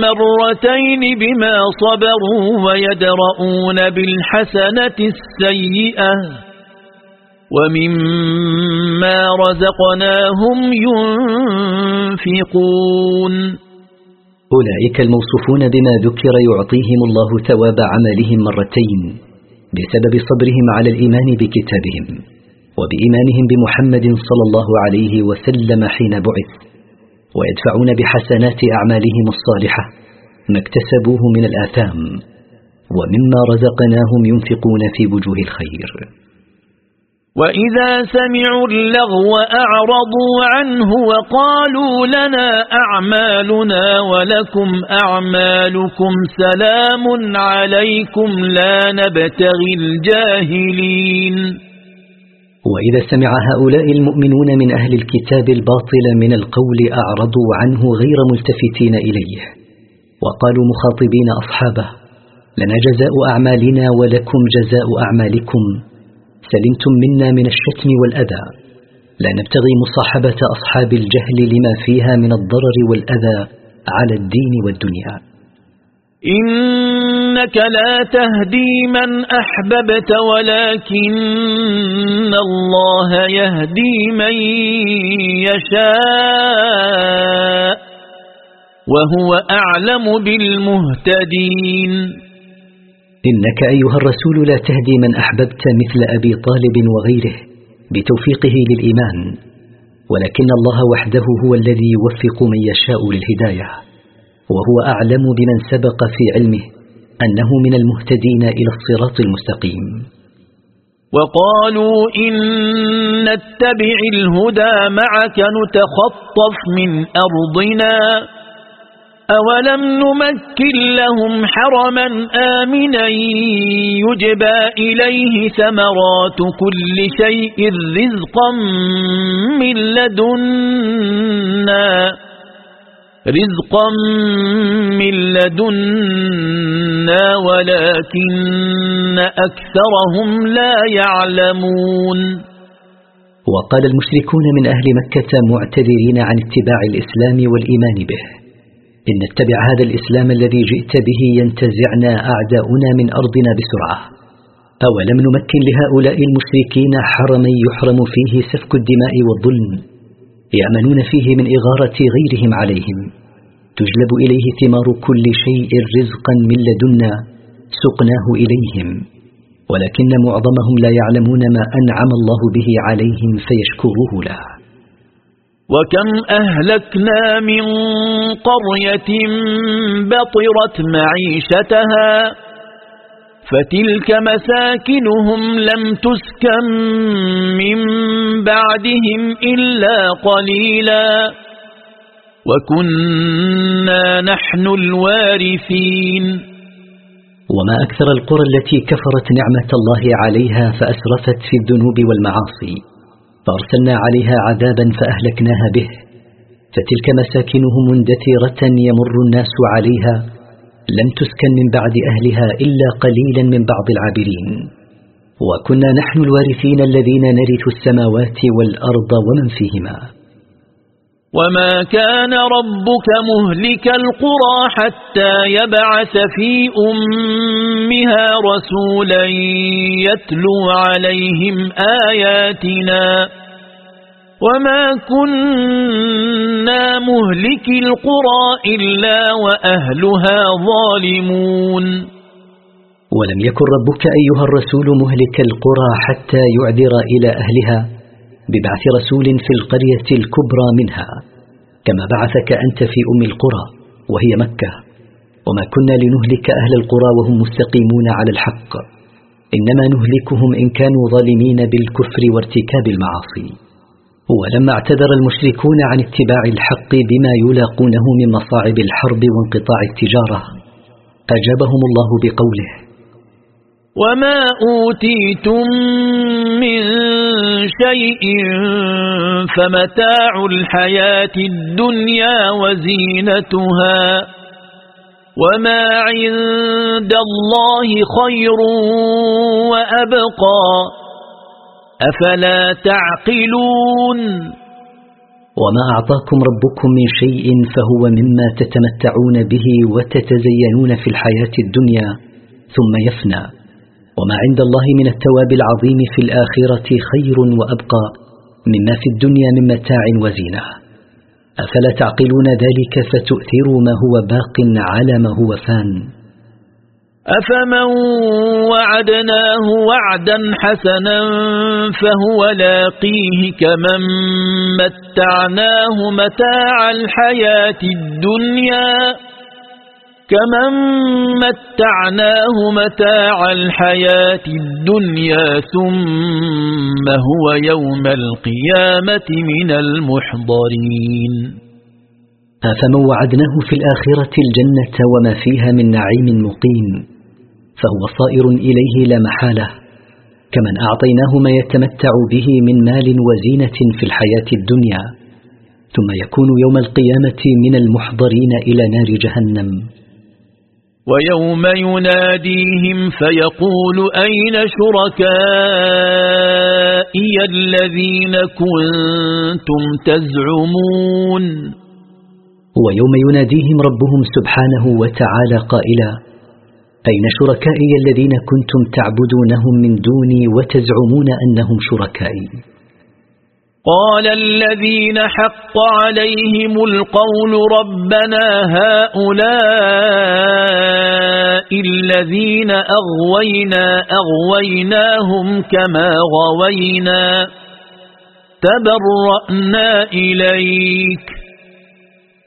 مرتين بما صبروا ويدرؤون بالحسنة السيئة ومما رزقناهم ينفقون. أولئك الموصوفون بما ذكر يعطيهم الله ثواب عملهم مرتين بسبب صبرهم على الإيمان بكتابهم وبإيمانهم بمحمد صلى الله عليه وسلم حين بعث ويدفعون بحسنات أعمالهم الصالحة ما اكتسبوه من الآثام ومما رزقناهم ينفقون في وجوه الخير. وإذا سمعوا اللغو أعرضوا عنه وقالوا لنا أعمالنا ولكم أعمالكم سلام عليكم لا نبتغي الجاهلين. وإذا سمع هؤلاء المؤمنون من أهل الكتاب الباطل من القول أعرضوا عنه غير ملتفتين إليه وقالوا مخاطبين أصحابه لنا جزاء أعمالنا ولكم جزاء أعمالكم. سلمتم منا من الشتم والأذى. لا نبتغي مصاحبة أصحاب الجهل لما فيها من الضرر والأذى على الدين والدنيا. إنك لا تهدي من أحببت ولكن الله يهدي من يشاء وهو أعلم بالمهتدين. إنك أيها الرسول لا تهدي من أحببت مثل أبي طالب وغيره بتوفيقه للإيمان ولكن الله وحده هو الذي يوفق من يشاء للهداية وهو أعلم بمن سبق في علمه أنه من المهتدين إلى الصراط المستقيم. وقالوا إن نتبع الهدى معك نتخطف من أرضنا. أولم نمكن لهم حرما آمنا يجبى إليه ثمرات كل شيء رزقا من لدنا رزقا من لدنا ولكن أكثرهم لا يعلمون وقال المشركون من أهل مكة معتذرين عن اتباع الإسلام والإيمان به. إن نتبع هذا الإسلام الذي جئت به ينتزعنا أعداؤنا من أرضنا بسرعة. أولم نمكن لهؤلاء المشركين حرما يحرم فيه سفك الدماء والظلم؟ يأمنون فيه من إغارة غيرهم عليهم. تجلب إليه ثمار كل شيء رزقا من لدنا سقناه إليهم. ولكن معظمهم لا يعلمون ما أنعم الله به عليهم فيشكروه له. وكم أهلكنا من قرية بطرت معيشتها فتلك مساكنهم لم تسكن من بعدهم إلا قليلا وكنا نحن الوارثين. وما أكثر القرى التي كفرت نعمة الله عليها فأسرفت في الذنوب والمعاصي. فأرسلنا عليها عذابا فأهلكناها به. فتلك مساكنهم مندثرة يمر الناس عليها لم تسكن من بعد أهلها إلا قليلا من بعض العابرين. وكنا نحن الوارثين الذين نرث السماوات والأرض ومن فيهما. وما كان ربك مهلك القرى حتى يبعث في أمها رسولا يتلو عليهم آياتنا وما كنا مهلك القرى إلا وأهلها ظالمون ولم يكن ربك أيها الرسول مهلك القرى حتى يعذر إلى أهلها ببعث رسول في القرية الكبرى منها كما بعثك أنت في أم القرى وهي مكة وما كنا لنهلك أهل القرى وهم مستقيمون على الحق إنما نهلكهم إن كانوا ظالمين بالكفر وارتكاب المعاصي. ولما اعتذر المشركون عن اتباع الحق بما يلاقونه من مصاعب الحرب وانقطاع التجارة أجابهم الله بقوله وما أوتيتم من شيء فمتاع الحياة الدنيا وزينتها وما عند الله خير وأبقى أفلا تعقلون وما أعطاكم ربكم من شيء فهو مما تتمتعون به وتتزينون في الحياة الدنيا ثم يفنى وما عند الله من التواب العظيم في الآخرة خير وأبقى مما في الدنيا من متاع وزينة. أفلا تعقلون ذلك فتؤثروا ما هو باق على ما هو فان. أفمن وعدناه وعدا حسنا فهو لاقيه كمن متعناه متاع الحياة الدنيا. كمن متعناه متاع الحياة الدنيا ثم هو يوم القيامة من المحضرين أفمن وعدناه في الآخرة الجنة وما فيها من نعيم مقيم فهو صائر إليه لا محالة كمن أعطيناه ما يتمتع به من مال وزينة في الحياة الدنيا ثم يكون يوم القيامة من المحضرين إلى نار جهنم ويوم يناديهم فيقول أين شركائي الذين كنتم تزعمون؟ ويوم يناديهم ربهم سبحانه وتعالى قائلا أين شركائي الذين كنتم تعبدونهم من دوني وتزعمون أنهم شركائي؟ قال الذين حق عليهم القول ربنا هؤلاء الذين أغوينا أغويناهم كما غوينا تبرأنا إليك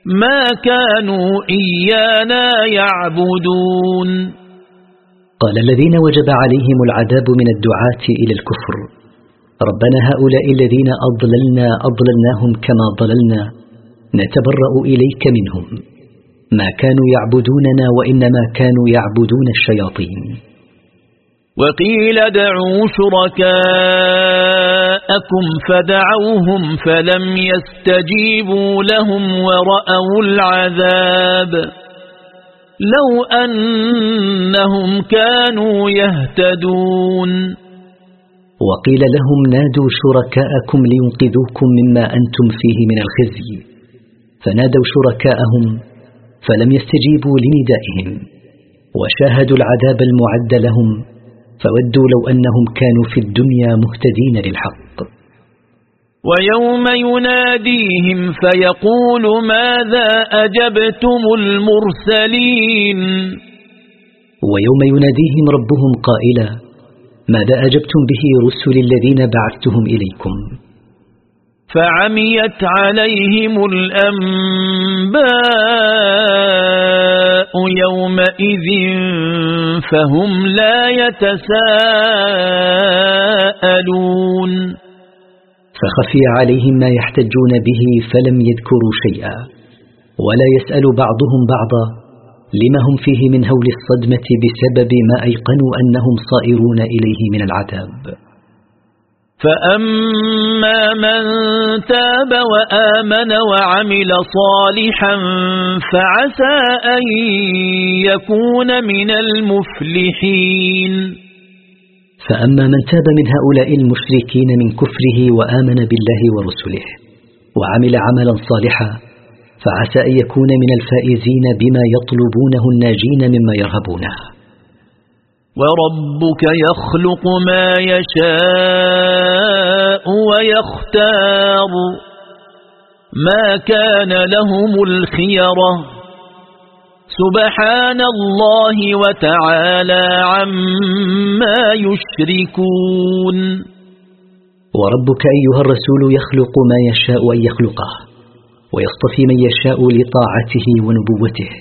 ما كانوا إيانا يعبدون قال الذين وجب عليهم العذاب من الدعاة إلى الكفر ربنا هؤلاء الذين أضللنا أضللناهم كما ضللنا. نتبرأ إليك منهم. ما كانوا يعبدوننا وإنما كانوا يعبدون الشياطين. وقيل دعوا شركاءكم فدعوهم فلم يستجيبوا لهم ورأوا العذاب. لو أنهم كانوا يهتدون. وقيل لهم نادوا شركاءكم لينقذوكم مما أنتم فيه من الخزي. فنادوا شركاءهم فلم يستجيبوا لندائهم وشاهدوا العذاب المعد لهم فودوا لو أنهم كانوا في الدنيا مهتدين للحق. ويوم يناديهم فيقول ماذا أجبتم المرسلين؟ ويوم يناديهم ربهم قائلا ماذا أجبتم به رسل الذين بعثتهم إليكم؟ فعميت عليهم الأنباء يومئذ فهم لا يتساءلون. فخفي عليهم ما يحتجون به فلم يذكروا شيئا ولا يسأل بعضهم بعضا لما هم فيه من هول الصدمة بسبب ما أيقنوا أنهم صائرون إليه من العذاب فأما من تاب وآمن وعمل صالحا فعسى أن يكون من المفلحين. فأما من تاب من هؤلاء المشركين من كفره وآمن بالله ورسله وعمل عملا صالحا فعسى أن يكون من الفائزين بما يطلبونه الناجين مما يرهبونه. وربك يخلق ما يشاء ويختار. ما كان لهم الخيره سبحان الله وتعالى عما يشركون. وربك أيها الرسول يخلق ما يشاء أن يخلقه. ويصطفي من يشاء لطاعته ونبوته.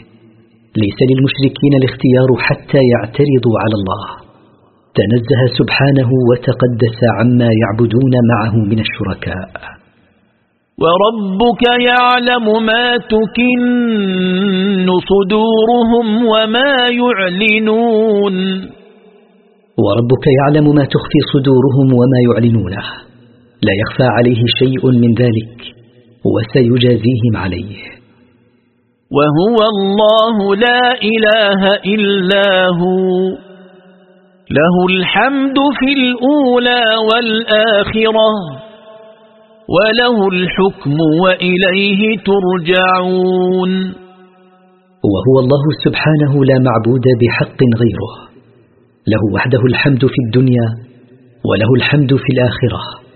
ليس للمشركين الاختيار حتى يعترضوا على الله. تنزه سبحانه وتقدس عما يعبدون معه من الشركاء. وربك يعلم ما تكن صدورهم وما يعلنون. وربك يعلم ما تخفي صدورهم وما يعلنونه. لا يخفى عليه شيء من ذلك. وسيجازيهم عليه. وهو الله لا إله إلا هو. له الحمد في الأولى والآخرة. وله الحكم وإليه ترجعون. وهو الله سبحانه لا معبود بحق غيره. له وحده الحمد في الدنيا وله الحمد في الآخرة.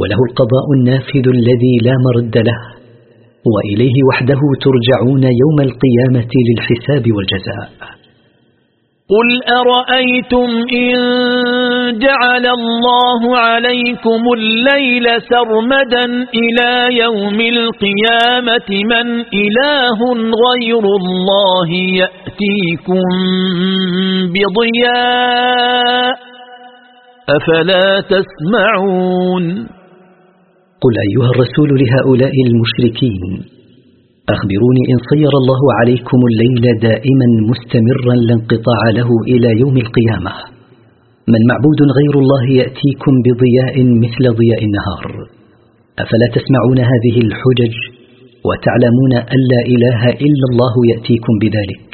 وله القضاء النافذ الذي لا مرد له وإليه وحده ترجعون يوم القيامة للحساب والجزاء. قل أرأيتم إن جعل الله عليكم الليل سرمدا إلى يوم القيامة من إله غير الله يأتيكم بضياء أفلا تسمعون قل أيها الرسول لهؤلاء المشركين أخبروني إن صير الله عليكم الليل دائما مستمرا لا انقطاع له إلى يوم القيامة. من معبود غير الله يأتيكم بضياء مثل ضياء النهار. أفلا تسمعون هذه الحجج وتعلمون أن لا إله إلا الله يأتيكم بذلك؟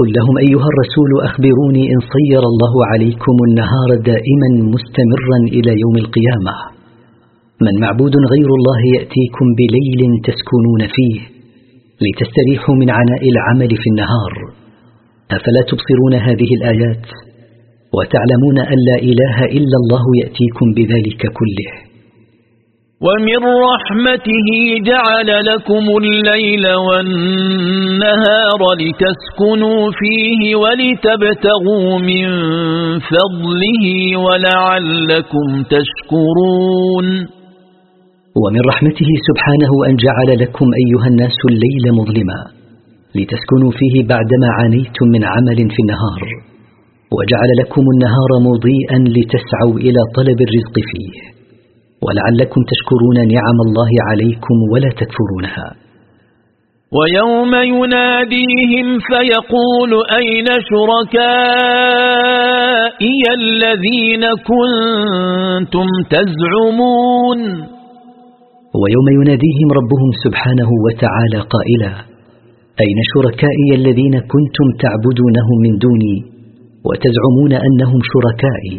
قل لهم أيها الرسول أخبروني إن صير الله عليكم النهار دائما مستمرا إلى يوم القيامة. من معبود غير الله يأتيكم بليل تسكنون فيه لتستريحوا من عناء العمل في النهار. أفلا تبصرون هذه الآيات وتعلمون أن لا إله إلا الله يأتيكم بذلك كله؟ ومن رحمته جعل لكم الليل والنهار لتسكنوا فيه ولتبتغوا من فضله ولعلكم تشكرون ومن رحمته سبحانه أن جعل لكم أيها الناس الليل مظلما لتسكنوا فيه بعدما عانيتم من عمل في النهار وجعل لكم النهار مضيئا لتسعوا إلى طلب الرزق فيه ولعلكم تشكرون نعم الله عليكم ولا تكفرونها. ويوم يناديهم فيقول أين شركائي الذين كنتم تزعمون؟ ويوم يناديهم ربهم سبحانه وتعالى قائلا أين شركائي الذين كنتم تعبدونهم من دوني وتزعمون أنهم شركائي؟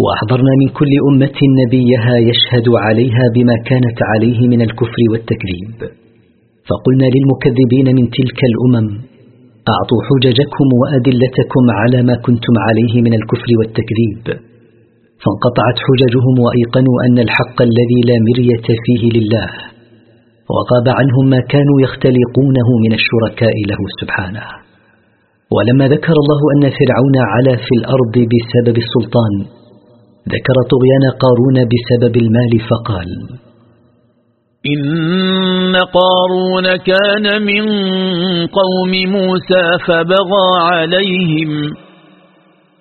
وأحضرنا من كل أمة نبيها يشهد عليها بما كانت عليه من الكفر والتكذيب. فقلنا للمكذبين من تلك الأمم أعطوا حججكم وأدلتكم على ما كنتم عليه من الكفر والتكذيب. فانقطعت حججهم وأيقنوا أن الحق الذي لا مرية فيه لله. وغاب عنهم ما كانوا يختلقونه من الشركاء له سبحانه. ولما ذكر الله أن فرعون علا في الأرض بسبب السلطان ذكر طغيان قارون بسبب المال فقال إن قارون كان من قوم موسى فبغى عليهم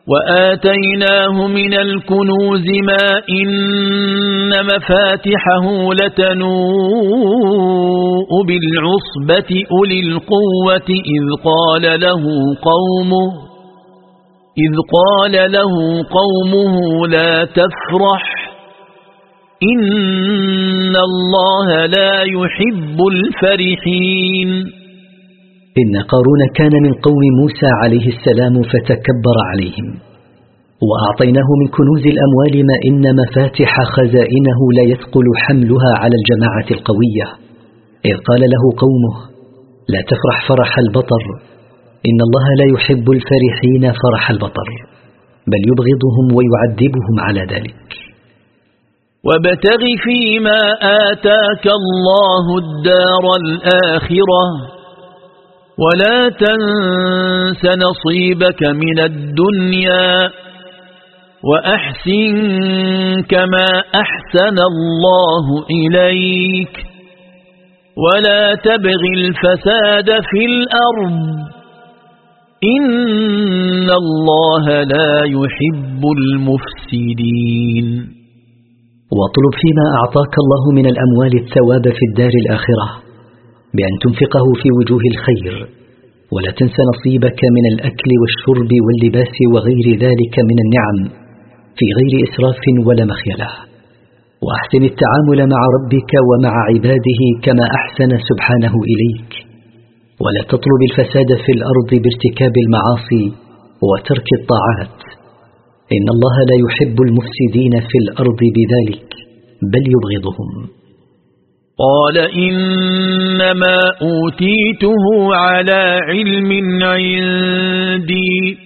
وآتيناه من الكنوز ما إن مفاتحه لتنوء بالعصبة أولي القوة إذ قال له قومه إذ قال له قومه لا تفرح إن الله لا يحب الفرحين. إن قارون كان من قوم موسى عليه السلام فتكبر عليهم وأعطيناه من كنوز الأموال ما إن مفاتح خزائنه لا يثقل حملها على الجماعة القوية إذ قال له قومه لا تفرح فرح البطر إن الله لا يحب الفرحين فرح البطر بل يبغضهم ويعذبهم على ذلك. وابتغ فيما آتاك الله الدار الآخرة ولا تنس نصيبك من الدنيا وأحسن كما أحسن الله إليك ولا تبغ الفساد في الأرض. إن الله لا يحب المفسدين واطلب فيما أعطاك الله من الأموال الثواب في الدار الآخرة بأن تنفقه في وجوه الخير ولا تنس نصيبك من الأكل والشرب واللباس وغير ذلك من النعم في غير إسراف ولا مخيلة. وأحسن التعامل مع ربك ومع عباده كما أحسن سبحانه إليك. ولا تطلب الفساد في الأرض بارتكاب المعاصي وترك الطاعات. إن الله لا يحب المفسدين في الأرض بذلك بل يبغضهم. قال إنما أوتيته على علم عندي.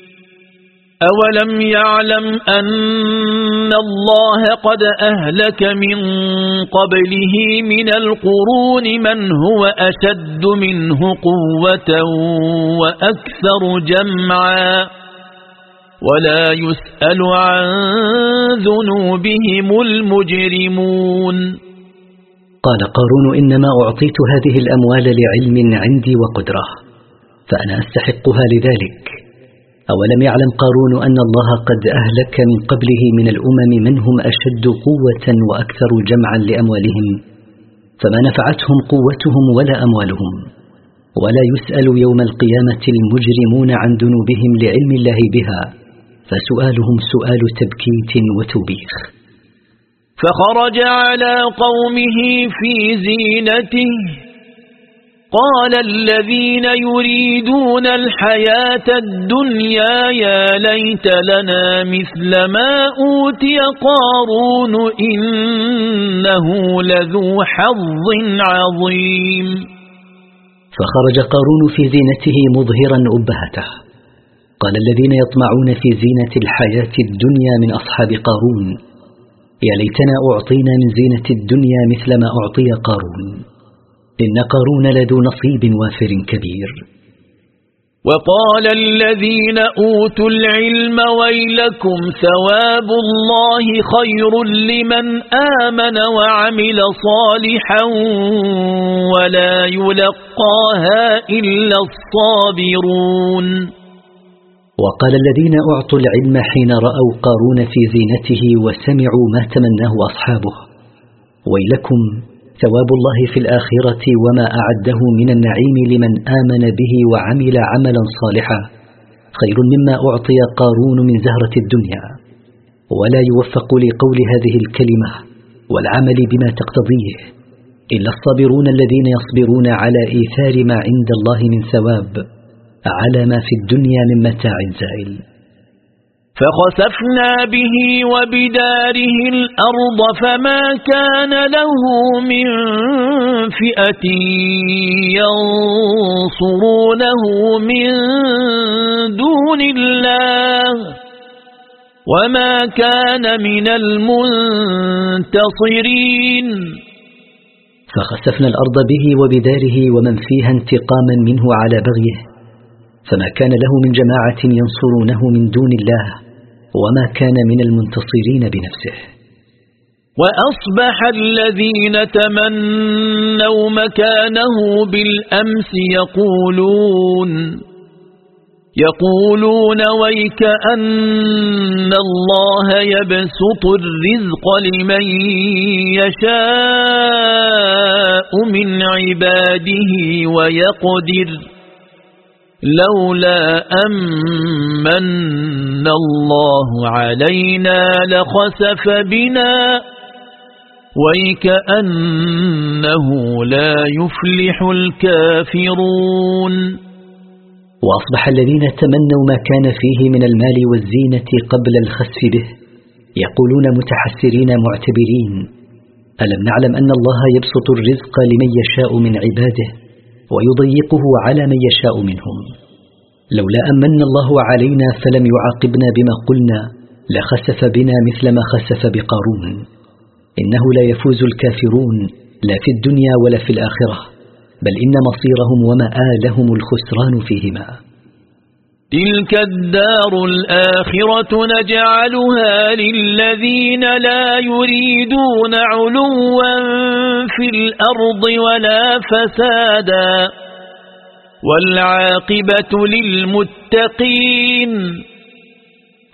أولم يعلم أن الله قد أهلك من قبله من القرون من هو أشد منه قوة وأكثر جمعا ولا يسأل عن ذنوبهم المجرمون قال قارون إنما أعطيت هذه الأموال لعلم عندي وقدرة فأنا أستحقها لذلك أولم يعلم قارون أن الله قد أهلك من قبله من الأمم من هم أشد قوة وأكثر جمعا لأموالهم فما نفعتهم قوتهم ولا أموالهم. ولا يسأل يوم القيامة المجرمون عن ذنوبهم لعلم الله بها فسؤالهم سؤال تبكيت وتوبيخ. فخرج على قومه في زينته قال الذين يريدون الحياة الدنيا يا ليت لنا مثل ما أوتي قارون إنه لذو حظ عظيم. فخرج قارون في زينته مظهرا أبهته. قال الذين يطمعون في زينة الحياة الدنيا من أصحاب قارون يا ليتنا أعطينا من زينة الدنيا مثل ما أعطي قارون. إن قارون لذو نصيب وافر كبير. وقال الذين أوتوا العلم ويلكم ثواب الله خير لمن آمن وعمل صالحا ولا يلقاها إلا الصابرون. وقال الذين أعطوا العلم حين رأوا قارون في زينته وسمعوا ما تمناه أصحابه. ويلكم ثواب الله في الآخرة وما أعده من النعيم لمن آمن به وعمل عملا صالحا. خير مما أعطي قارون من زهرة الدنيا. ولا يوفق لقول هذه الكلمة والعمل بما تقتضيه إلا الصابرون الذين يصبرون على إيثار ما عند الله من ثواب على ما في الدنيا من متاع زائل. فخسفنا به وبداره الأرض فما كان له من فئة ينصرونه من دون الله وما كان من المنتصرين. فخسفنا الأرض به وبداره ومن فيها انتقاما منه على بغيه فما كان له من جماعة ينصرونه من دون الله. وما كان من المنتصرين بنفسه. وأصبح الذين تمنوا مكانه بالأمس يقولون يقولون ويك أن الله يبسط الرزق لمن يشاء من عباده ويقدر. لولا أمن الله علينا لخسف بنا ويكأنه لا يفلح الكافرون وأصبح الذين تمنوا ما كان فيه من المال والزينة قبل الخسف به يقولون متحسرين معتبرين ألم نعلم أن الله يبسط الرزق لمن يشاء من عباده؟ ويضيقه على من يشاء منهم. لولا أمن الله علينا فلم يعاقبنا بما قلنا لخسف بنا مثل ما خسف بقارون. إنه لا يفوز الكافرون لا في الدنيا ولا في الآخرة بل إن مصيرهم ومآلهم الخسران فيهما. تلك الدار الآخرة نجعلها للذين لا يريدون علوا في الأرض ولا فسادا والعاقبة للمتقين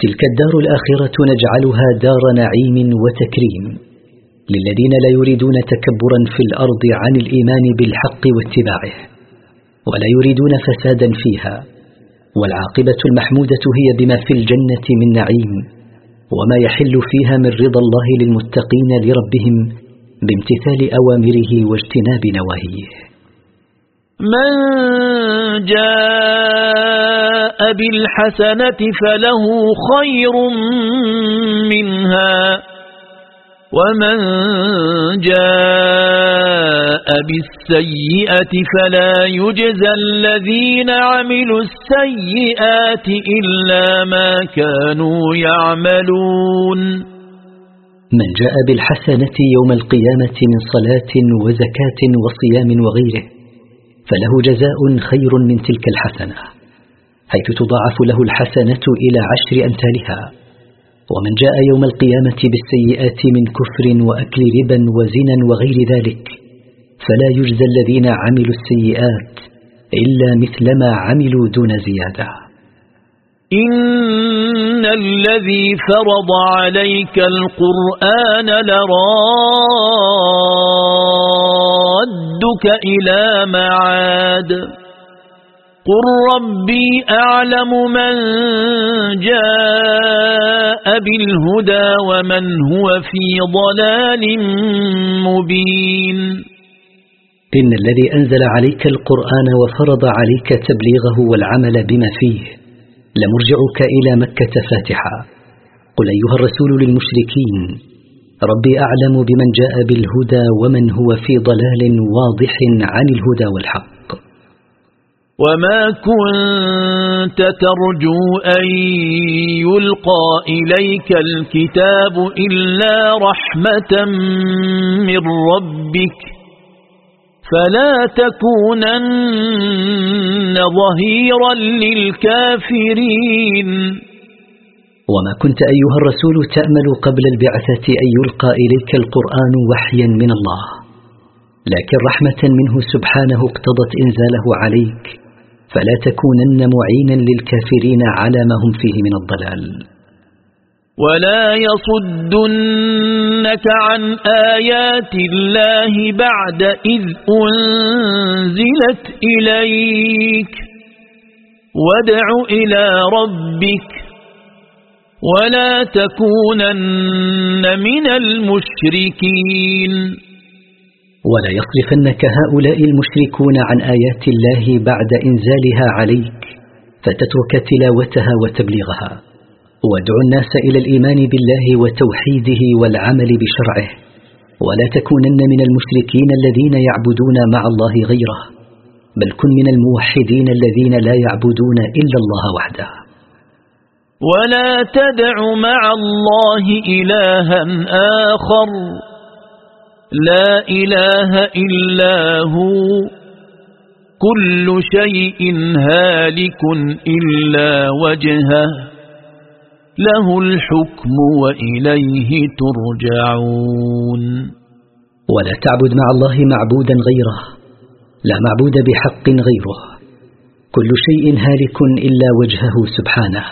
تلك الدار الآخرة نجعلها دار نعيم وتكريم للذين لا يريدون تكبرا في الأرض عن الإيمان بالحق واتباعه ولا يريدون فسادا فيها والعاقبة المحمودة هي بما في الجنة من نعيم وما يحل فيها من رضا الله للمتقين لربهم بامتثال أوامره واجتناب نواهيه. من جاء بالحسنة فله خير منها. ومن جاء بالسيئة فلا يجزى الذين عملوا السيئات إلا ما كانوا يعملون من جاء بالحسنة يوم القيامة من صلاة وزكاة وصيام وغيره فله جزاء خير من تلك الحسنة حيث تضاعف له الحسنة إلى عشر أمثالها. ومن جاء يوم القيامة بالسيئات من كفر وأكل ربا وزنا وغير ذلك فلا يجزى الذين عملوا السيئات إلا مثل ما عملوا دون زيادة. إن الذي فرض عليك القرآن لرادك إلى معاد. قل ربي أعلم من جاء بالهدى ومن هو في ضلال مبين إن الذي أنزل عليك القرآن وفرض عليك تبليغه والعمل بما فيه لمرجعك إلى مكة فاتحا قل أيها الرسول للمشركين ربي أعلم بمن جاء بالهدى ومن هو في ضلال واضح عن الهدى والحق وما كنت ترجو أن يلقى إليك الكتاب إلا رحمة من ربك فلا تكونن ظهيرا للكافرين وما كنت أيها الرسول تأمل قبل البعثة أن يلقى إليك القرآن وحيا من الله لكن رحمة منه سبحانه اقتضت إنزاله عليك فلا تكونن معينا للكافرين على ما هم فيه من الضلال. ولا يصدنك عن آيات الله بعد إذ أنزلت إليك. وادع إلى ربك ولا تكونن من المشركين. ولا يصرفنك هؤلاء المشركون عن آيات الله بعد إنزالها عليك فتترك تلاوتها وتبليغها. وادع الناس إلى الإيمان بالله وتوحيده والعمل بشرعه. ولا تكونن من المشركين الذين يعبدون مع الله غيره بل كن من الموحدين الذين لا يعبدون إلا الله وحده. ولا تدع مع الله إلها آخر. لا إله إلا هو. كل شيء هالك إلا وجهه. له الحكم وإليه ترجعون. ولا تعبد مع الله معبودا غيره. لا معبود بحق غيره. كل شيء هالك إلا وجهه سبحانه.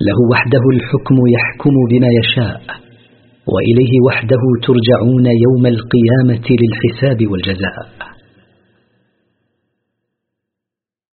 له وحده الحكم يحكم بما يشاء. وإليه وحده ترجعون يوم القيامة للحساب والجزاء.